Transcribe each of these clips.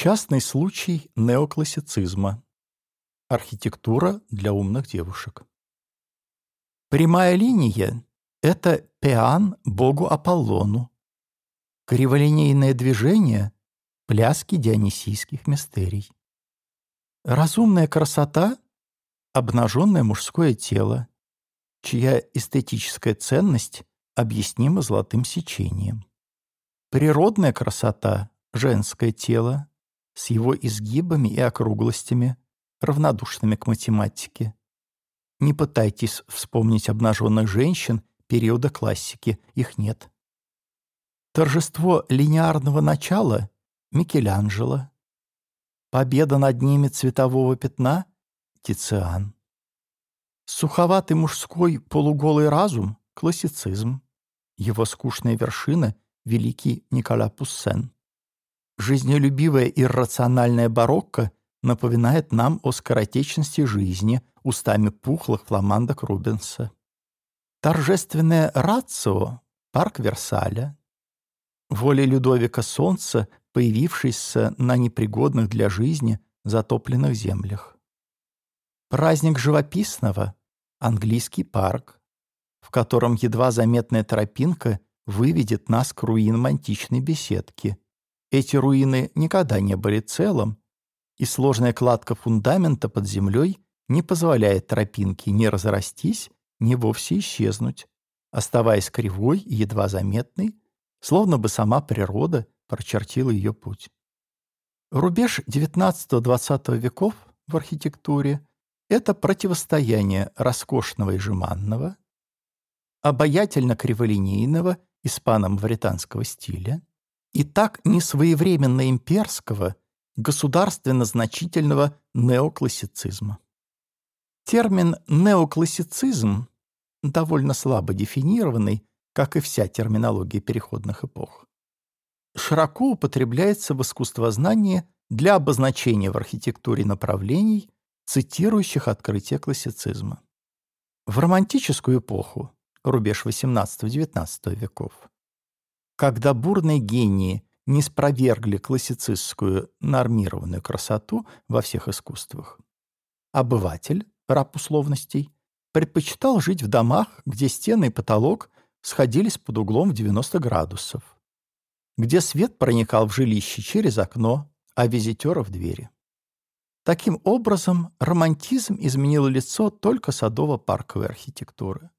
Частный случай неоклассицизма. Архитектура для умных девушек. Прямая линия — это пеан богу Аполлону. Криволинейное движение — пляски дионисийских мистерий. Разумная красота — обнаженное мужское тело, чья эстетическая ценность объяснима золотым сечением. Природная красота — женское тело с его изгибами и округлостями, равнодушными к математике. Не пытайтесь вспомнить обнаженных женщин периода классики, их нет. Торжество линеарного начала — Микеланджело. Победа над ними цветового пятна — Тициан. Суховатый мужской полуголый разум — классицизм. Его скучная вершина — великий Никола Пуссен. Жизнелюбивая иррациональная барокко напоминает нам о скоротечности жизни устами пухлых фламандок Рубенса. Торжественное рацио — парк Версаля. Воля Людовика Солнца, появившийся на непригодных для жизни затопленных землях. Праздник живописного — английский парк, в котором едва заметная тропинка выведет нас к руинам античной беседки — эти руины никогда не были целым, и сложная кладка фундамента под землей не позволяет тропинке ни разрастись, ни вовсе исчезнуть, оставаясь кривой и едва заметной, словно бы сама природа прочертила ее путь. Рубеж XIX-XX веков в архитектуре — это противостояние роскошного и жеманного, обаятельно криволинейного испано-мавританского стиля, и так несвоевременно имперского, государственно-значительного неоклассицизма. Термин «неоклассицизм» довольно слабо дефинированный, как и вся терминология переходных эпох. Широко употребляется в искусствознании для обозначения в архитектуре направлений, цитирующих открытие классицизма. В романтическую эпоху, рубеж XVIII-XIX веков, когда бурные гении не спровергли классицистскую нормированную красоту во всех искусствах. Обыватель, раб условностей, предпочитал жить в домах, где стены и потолок сходились под углом в 90 градусов, где свет проникал в жилище через окно, а визитера в двери. Таким образом, романтизм изменил лицо только садово-парковой архитектуры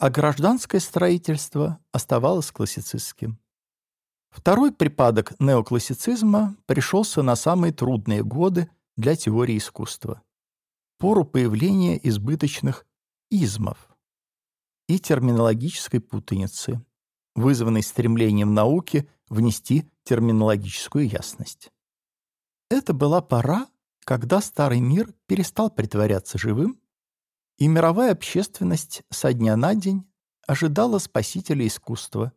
а гражданское строительство оставалось классицистским. Второй припадок неоклассицизма пришелся на самые трудные годы для теории искусства – пору появления избыточных измов и терминологической путаницы, вызванной стремлением науки внести терминологическую ясность. Это была пора, когда старый мир перестал притворяться живым и мировая общественность со дня на день ожидала спасителя искусства,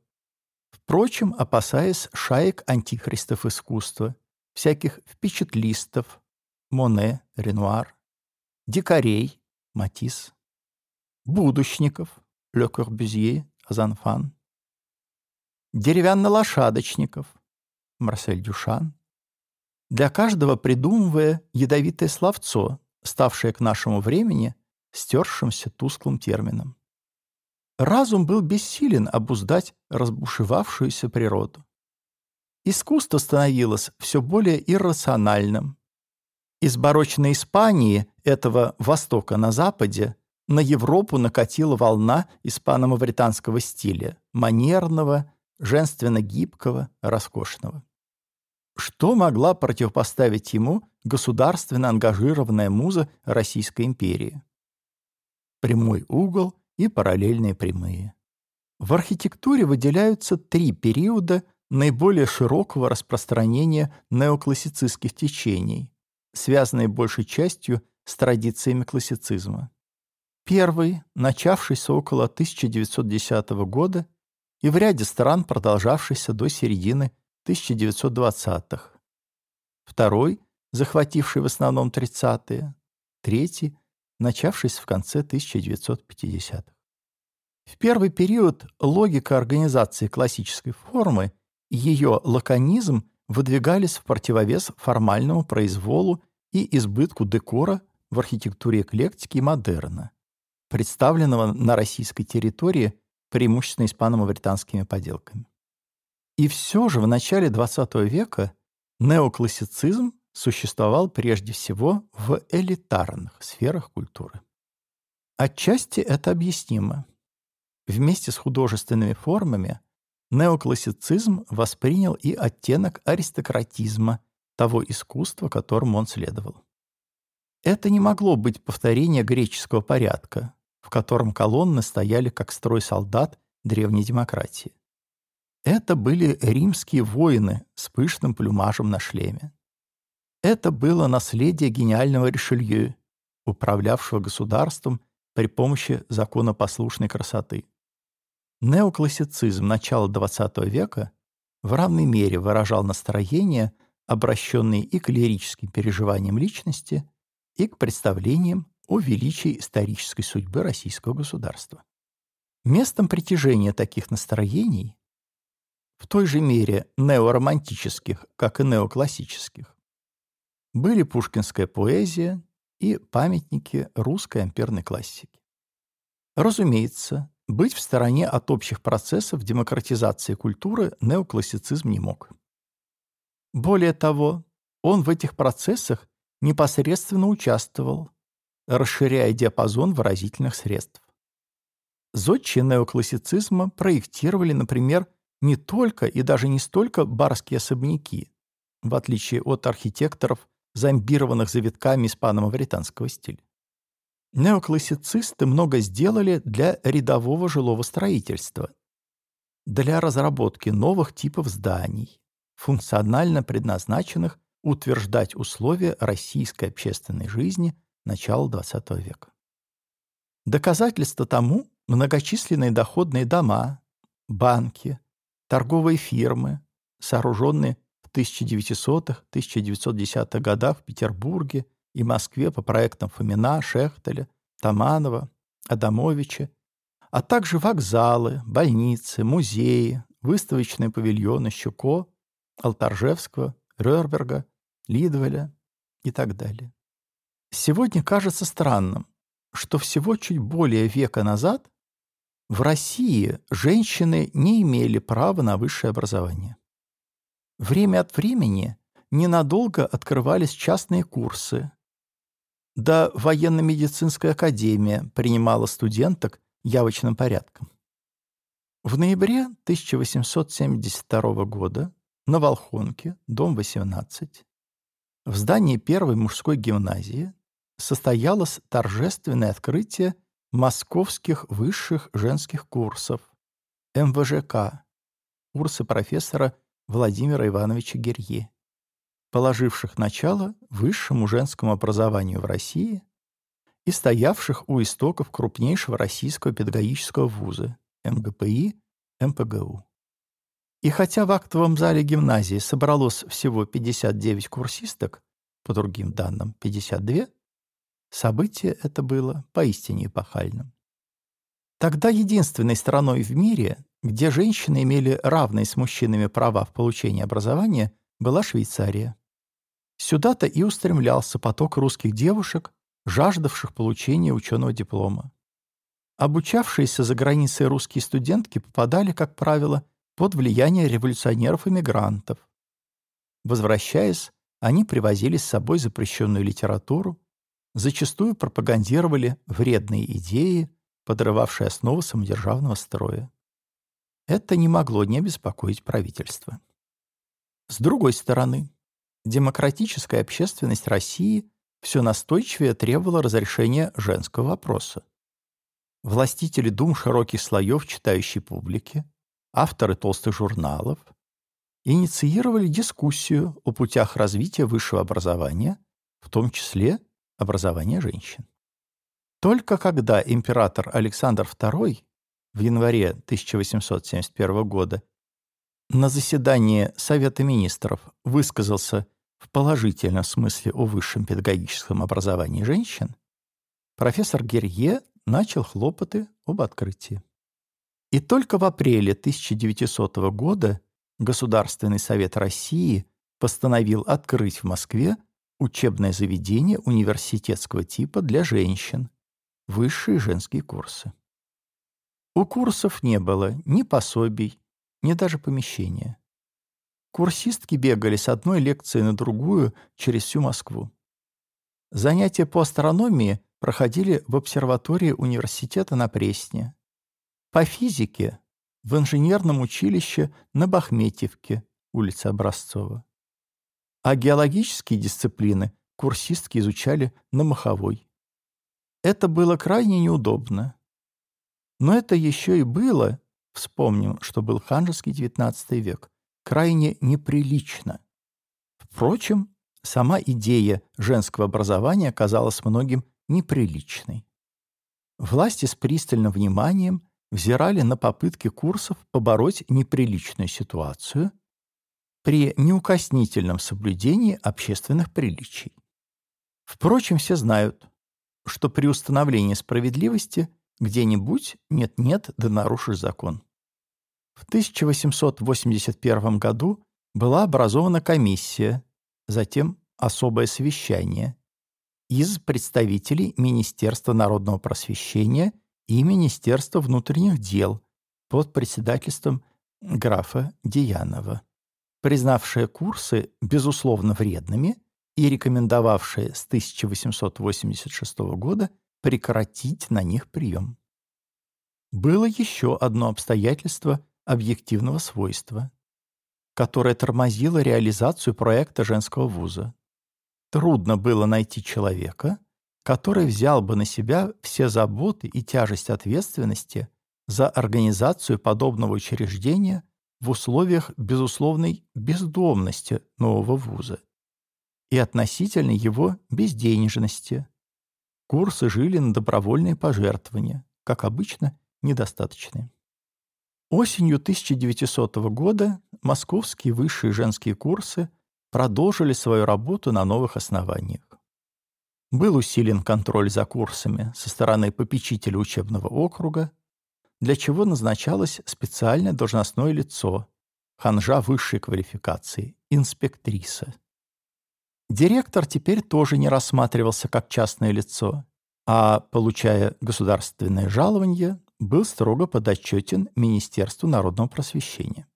впрочем, опасаясь шаек антихристов искусства, всяких впечатлистов, Моне, Ренуар, дикарей, Матис, будущников, Ле Корбюзье, Азанфан, деревянно-лошадочников, Марсель Дюшан, для каждого придумывая ядовитое словцо, ставшее к нашему времени стершимся тусклым термином. Разум был бессилен обуздать разбушевавшуюся природу. Искусство становилось все более иррациональным. Из барочной Испании, этого Востока на Западе, на Европу накатила волна испано-мавританского стиля, манерного, женственно-гибкого, роскошного. Что могла противопоставить ему государственно ангажированная муза Российской империи? Прямой угол и параллельные прямые. В архитектуре выделяются три периода наиболее широкого распространения неоклассицистских течений, связанные большей частью с традициями классицизма. Первый, начавшийся около 1910 года и в ряде стран продолжавшийся до середины 1920-х. Второй, захвативший в основном 30-е. Третий, начавшись в конце 1950-х. В первый период логика организации классической формы и ее лаконизм выдвигались в противовес формальному произволу и избытку декора в архитектуре эклектики и модерна, представленного на российской территории преимущественно испано-мавританскими поделками. И все же в начале XX века неоклассицизм существовал прежде всего в элитарных сферах культуры. Отчасти это объяснимо. Вместе с художественными формами неоклассицизм воспринял и оттенок аристократизма того искусства, которому он следовал. Это не могло быть повторение греческого порядка, в котором колонны стояли как строй солдат древней демократии. Это были римские воины с пышным плюмажем на шлеме. Это было наследие гениального Ришелье, управлявшего государством при помощи законопослушной красоты. Неоклассицизм начала XX века в равной мере выражал настроения, обращенные и к лирическим переживаниям личности, и к представлениям о величии исторической судьбы российского государства. Местом притяжения таких настроений в той же мере неоромантических, как и неоклассических, были пушкинская поэзия и памятники русской амперной классики. Разумеется, быть в стороне от общих процессов демократизации культуры неоклассицизм не мог. Более того, он в этих процессах непосредственно участвовал, расширяя диапазон выразительных средств. Зодчие неоклассицизма проектировали, например, не только и даже не столько барские особняки, в отличие от архитекторов, зомбированных завитками испано-мавританского стиля. Неоклассицисты много сделали для рядового жилого строительства, для разработки новых типов зданий, функционально предназначенных утверждать условия российской общественной жизни начала XX века. Доказательство тому – многочисленные доходные дома, банки, торговые фирмы, сооруженные 1900-1910-х годах в Петербурге и Москве по проектам Фомина, Шехтеля, Таманова, Адамовича, а также вокзалы, больницы, музеи, выставочные павильоны Щуко, Алтаржевского, Рерберга, Лидвеля и так далее. Сегодня кажется странным, что всего чуть более века назад в России женщины не имели права на высшее образование. Время от времени ненадолго открывались частные курсы. Да военно-медицинская академия принимала студенток явочным порядком. В ноябре 1872 года на Волхонке, дом 18, в здании первой мужской гимназии состоялось торжественное открытие московских высших женских курсов, МВЖК, курсы профессора Владимира Ивановича Герье, положивших начало высшему женскому образованию в России и стоявших у истоков крупнейшего российского педагогического вуза МГПИ, МПГУ. И хотя в актовом зале гимназии собралось всего 59 курсисток, по другим данным 52, Событие это было поистине эпохальным. Тогда единственной страной в мире, где женщины имели равные с мужчинами права в получении образования, была Швейцария. Сюда-то и устремлялся поток русских девушек, жаждавших получения ученого диплома. Обучавшиеся за границей русские студентки попадали, как правило, под влияние революционеров-иммигрантов. Возвращаясь, они привозили с собой запрещенную литературу, зачастую пропагандировали вредные идеи, подрывавшие основы самодержавного строя. Это не могло не беспокоить правительство. С другой стороны, демократическая общественность России все настойчивее требовала разрешения женского вопроса. Властители дум широких слоев читающей публики, авторы толстых журналов инициировали дискуссию о путях развития высшего образования, в том числе образования женщин. Только когда император Александр II в январе 1871 года на заседании Совета министров высказался в положительном смысле о высшем педагогическом образовании женщин, профессор Герье начал хлопоты об открытии. И только в апреле 1900 года Государственный совет России постановил открыть в Москве учебное заведение университетского типа для женщин, высшие женские курсы. У курсов не было ни пособий, ни даже помещения. Курсистки бегали с одной лекции на другую через всю Москву. Занятия по астрономии проходили в обсерватории университета на Пресне. По физике — в инженерном училище на Бахметьевке, улица Образцова. А геологические дисциплины курсистки изучали на Маховой. Это было крайне неудобно. Но это еще и было, вспомним, что был ханжеский XIX век, крайне неприлично. Впрочем, сама идея женского образования казалась многим неприличной. Власти с пристальным вниманием взирали на попытки курсов побороть неприличную ситуацию при неукоснительном соблюдении общественных приличий. Впрочем, все знают, что при установлении справедливости где-нибудь нет-нет да нарушишь закон. В 1881 году была образована комиссия, затем особое совещание из представителей Министерства народного просвещения и Министерства внутренних дел под председательством графа Деянова, признавшие курсы безусловно вредными и рекомендовавшие с 1886 года прекратить на них прием. Было еще одно обстоятельство объективного свойства, которое тормозило реализацию проекта женского вуза. Трудно было найти человека, который взял бы на себя все заботы и тяжесть ответственности за организацию подобного учреждения в условиях безусловной бездомности нового вуза и относительно его безденежности. Курсы жили на добровольные пожертвования, как обычно, недостаточные. Осенью 1900 года московские высшие женские курсы продолжили свою работу на новых основаниях. Был усилен контроль за курсами со стороны попечителя учебного округа, для чего назначалось специальное должностное лицо, ханжа высшей квалификации, инспектриса. Директор теперь тоже не рассматривался как частное лицо, а, получая государственное жалование, был строго подотчетен Министерству народного просвещения.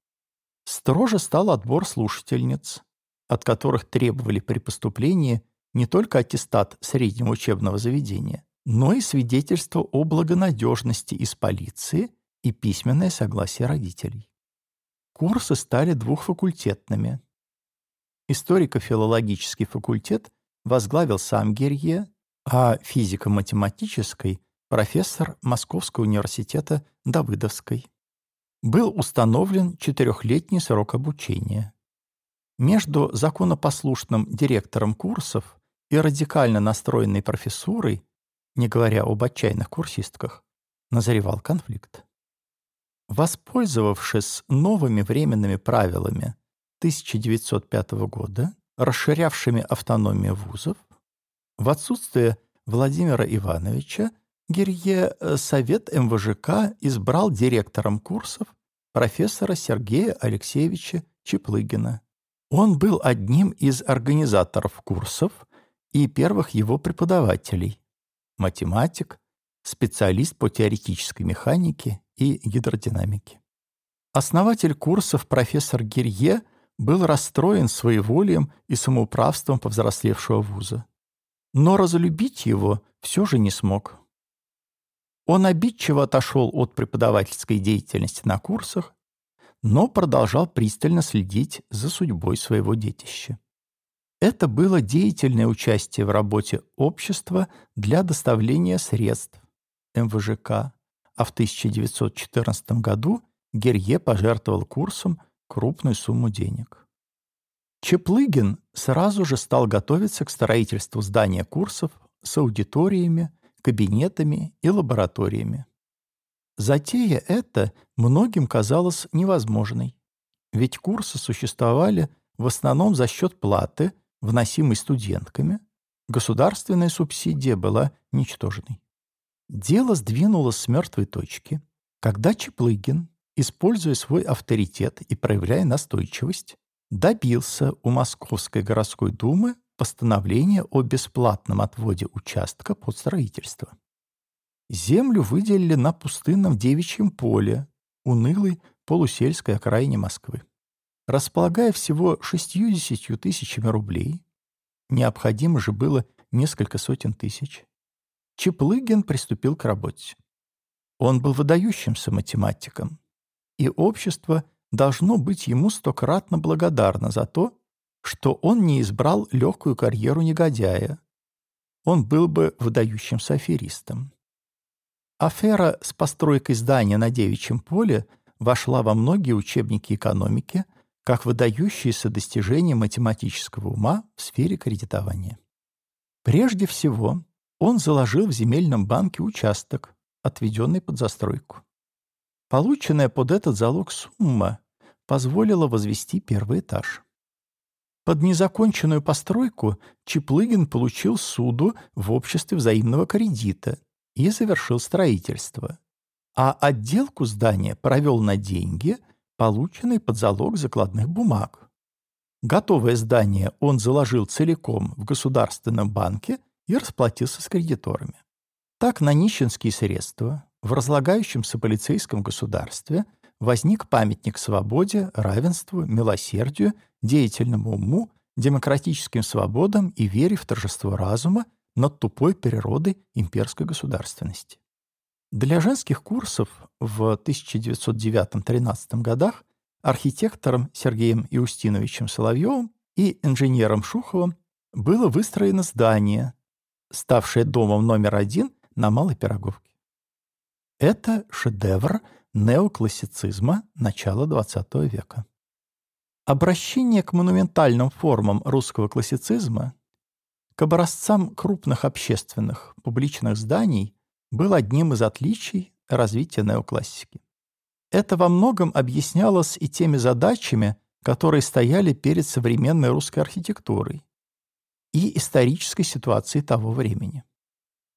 Строже стал отбор слушательниц, от которых требовали при поступлении не только аттестат среднего учебного заведения, но и свидетельство о благонадежности из полиции и письменное согласие родителей. Курсы стали двухфакультетными. Историко-филологический факультет возглавил сам Герье, а физико-математический профессор Московского университета Давыдовской. Был установлен четырехлетний срок обучения. Между законопослушным директором курсов и радикально настроенной профессурой, не говоря об отчаянных курсистках, назревал конфликт. Воспользовавшись новыми временными правилами 1905 года, расширявшими автономию вузов, в отсутствие Владимира Ивановича Гирье э, Совет МВЖК избрал директором курсов профессора Сергея Алексеевича Чеплыгина. Он был одним из организаторов курсов и первых его преподавателей – математик, специалист по теоретической механике и гидродинамике. Основатель курсов профессор Гирье был расстроен своеволием и самоуправством повзрослевшего вуза. Но разлюбить его все же не смог. Он обидчиво отошел от преподавательской деятельности на курсах, но продолжал пристально следить за судьбой своего детища. Это было деятельное участие в работе общества для доставления средств МВЖК, а в 1914 году Герье пожертвовал курсом крупную сумму денег. Чеплыгин сразу же стал готовиться к строительству здания курсов с аудиториями, кабинетами и лабораториями. Затея эта многим казалась невозможной, ведь курсы существовали в основном за счет платы, вносимой студентками, государственная субсидия была ничтожной. Дело сдвинулось с мертвой точки, когда Чеплыгин, используя свой авторитет и проявляя настойчивость, добился у Московской городской думы постановления о бесплатном отводе участка под строительство. Землю выделили на пустынном девичьем поле, унылой полусельской окраине Москвы. Располагая всего 60 тысячами рублей, необходимо же было несколько сотен тысяч, Чеплыгин приступил к работе. Он был выдающимся математиком, и общество должно быть ему стократно благодарно за то, что он не избрал легкую карьеру негодяя. Он был бы выдающимся аферистом. Афера с постройкой здания на Девичьем поле вошла во многие учебники экономики как выдающееся достижение математического ума в сфере кредитования. Прежде всего, он заложил в земельном банке участок, отведенный под застройку. Полученная под этот залог сумма позволила возвести первый этаж. Под незаконченную постройку Чеплыгин получил суду в обществе взаимного кредита и завершил строительство. А отделку здания провел на деньги, полученные под залог закладных бумаг. Готовое здание он заложил целиком в Государственном банке и расплатился с кредиторами. Так на нищенские средства в разлагающемся полицейском государстве возник памятник свободе, равенству, милосердию, деятельному уму, демократическим свободам и вере в торжество разума над тупой природой имперской государственности. Для женских курсов в 1909-13 годах архитектором Сергеем Иустиновичем Соловьевым и инженером Шуховым было выстроено здание, ставшее домом номер один на Малой Пироговке. Это шедевр неоклассицизма начала XX века. Обращение к монументальным формам русского классицизма, к образцам крупных общественных публичных зданий был одним из отличий развития неоклассики. Это во многом объяснялось и теми задачами, которые стояли перед современной русской архитектурой и исторической ситуацией того времени.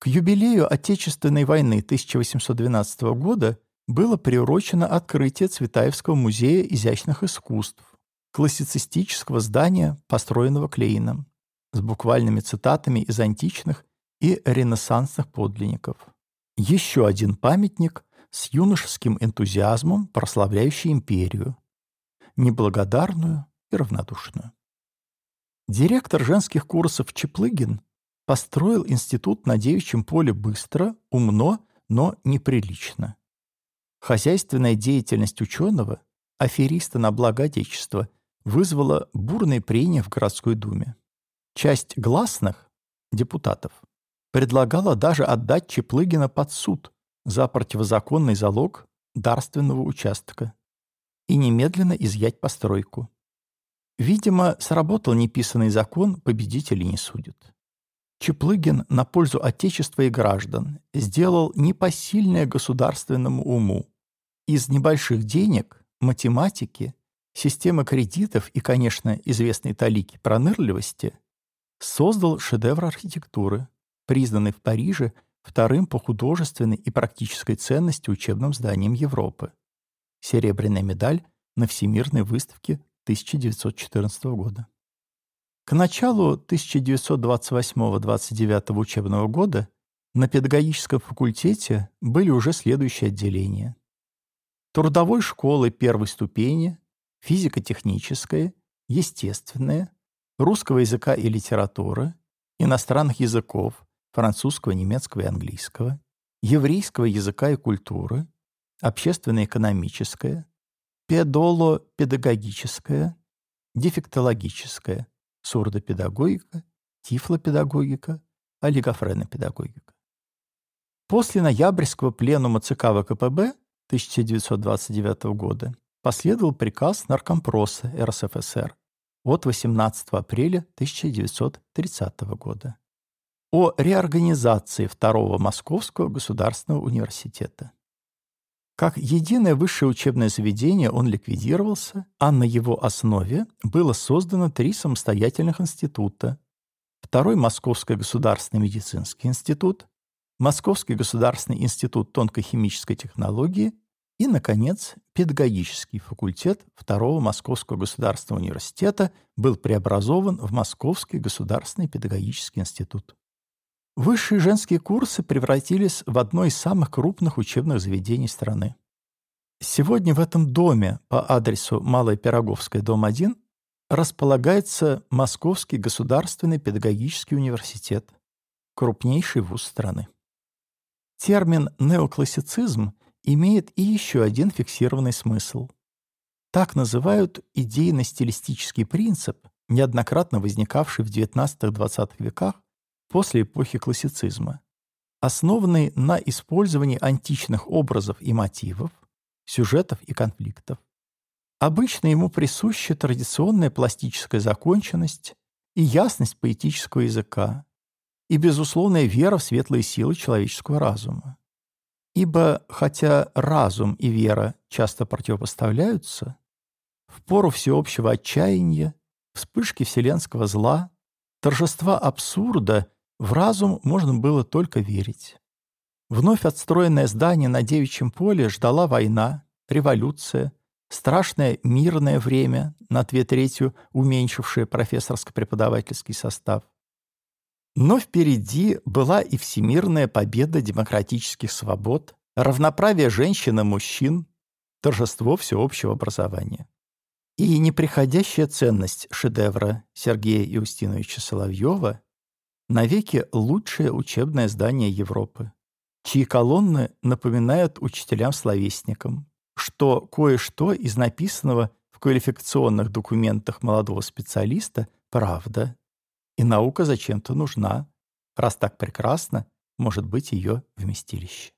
К юбилею Отечественной войны 1812 года было приурочено открытие Цветаевского музея изящных искусств, классицистического здания, построенного Клейном, с буквальными цитатами из античных и ренессансных подлинников. Еще один памятник с юношеским энтузиазмом, прославляющий империю, неблагодарную и равнодушную. Директор женских курсов Чеплыгин построил институт на девичьем поле быстро, умно, но неприлично. Хозяйственная деятельность ученого, афериста на благо Отечества, вызвала бурные прения в городской думе. Часть гласных, депутатов, предлагала даже отдать Чеплыгина под суд за противозаконный залог дарственного участка и немедленно изъять постройку. Видимо, сработал неписанный закон «победителей не судят». Чеплыгин на пользу Отечества и граждан сделал непосильное государственному уму. Из небольших денег, математики, системы кредитов и, конечно, известной талики пронырливости создал шедевр архитектуры, признанный в Париже вторым по художественной и практической ценности учебным зданием Европы. Серебряная медаль на Всемирной выставке 1914 года. К началу 1928-29 учебного года на педагогическом факультете были уже следующие отделения. Трудовой школы первой ступени, физико-техническая, естественная, русского языка и литературы, иностранных языков, французского, немецкого и английского, еврейского языка и культуры, общественно-экономическое, педоло-педагогическая, дефектологическая, сурдопедагогика, тифлопедагогика, олигофренопедагогика. После ноябрьского пленума ЦК ВКПБ 1929 года последовал приказ Наркомпроса РСФСР от 18 апреля 1930 года о реорганизации Второго Московского государственного университета. Как единое высшее учебное заведение он ликвидировался, а на его основе было создано три самостоятельных института. Второй Московский государственный медицинский институт, Московский государственный институт тонкохимической технологии И, наконец, педагогический факультет Второго Московского государственного университета был преобразован в Московский государственный педагогический институт. Высшие женские курсы превратились в одно из самых крупных учебных заведений страны. Сегодня в этом доме по адресу Малая Пироговская, дом 1, располагается Московский государственный педагогический университет, крупнейший вуз страны. Термин «неоклассицизм» имеет и еще один фиксированный смысл. Так называют идейно-стилистический принцип, неоднократно возникавший в XIX-XX веках после эпохи классицизма, основанный на использовании античных образов и мотивов, сюжетов и конфликтов. Обычно ему присуща традиционная пластическая законченность и ясность поэтического языка, и безусловная вера в светлые силы человеческого разума. Ибо, хотя разум и вера часто противопоставляются, в пору всеобщего отчаяния, вспышки вселенского зла, торжества абсурда в разум можно было только верить. Вновь отстроенное здание на девичьем поле ждала война, революция, страшное мирное время, на две трети уменьшившее профессорско-преподавательский состав. Но впереди была и всемирная победа демократических свобод, равноправие женщин и мужчин, торжество всеобщего образования. И неприходящая ценность шедевра Сергея Иустиновича Соловьева навеки лучшее учебное здание Европы, чьи колонны напоминают учителям-словесникам, что кое-что из написанного в квалификационных документах молодого специалиста – правда, и наука зачем-то нужна, раз так прекрасно может быть ее вместилище.